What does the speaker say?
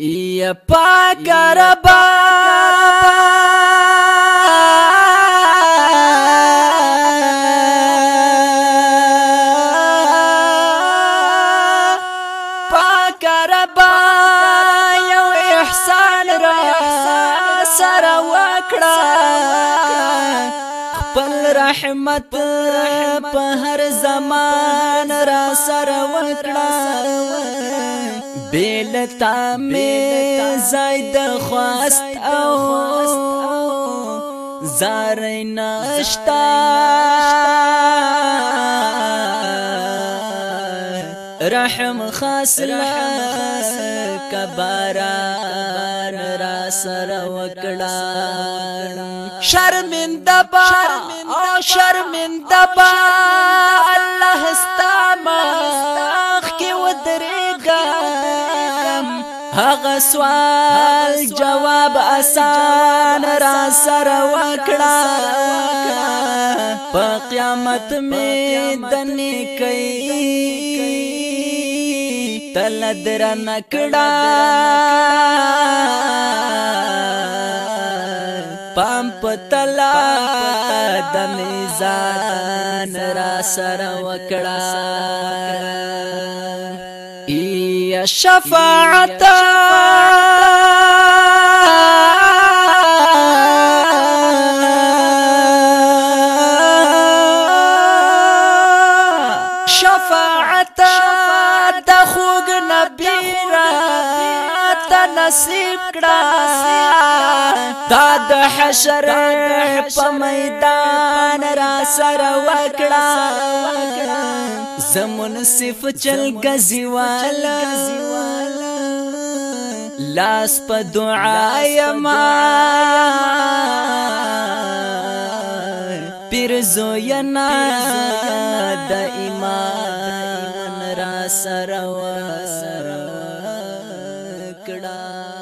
یا پاک ربا پاک ربا یو احسان را سر وکړه خپل رحمت په هر زمان را سر وکړه بیلتا می زاید خواست او زار نشتا رحم خاصل کباران را سر وکړه شرمنده با او شرمنده با هغه سوال جواب آسان را سره وکړه په قیامت می دنه کوي تل در نکړه پام پتلا د میزان را سره وکړه الشفاعة شفاعت د خوګ نبی را ته نصیب کړه حشر په میدان را سره منصف چل گزیوالا لاس په دعا یما پیر زوینا د ایمان را سره وا کړه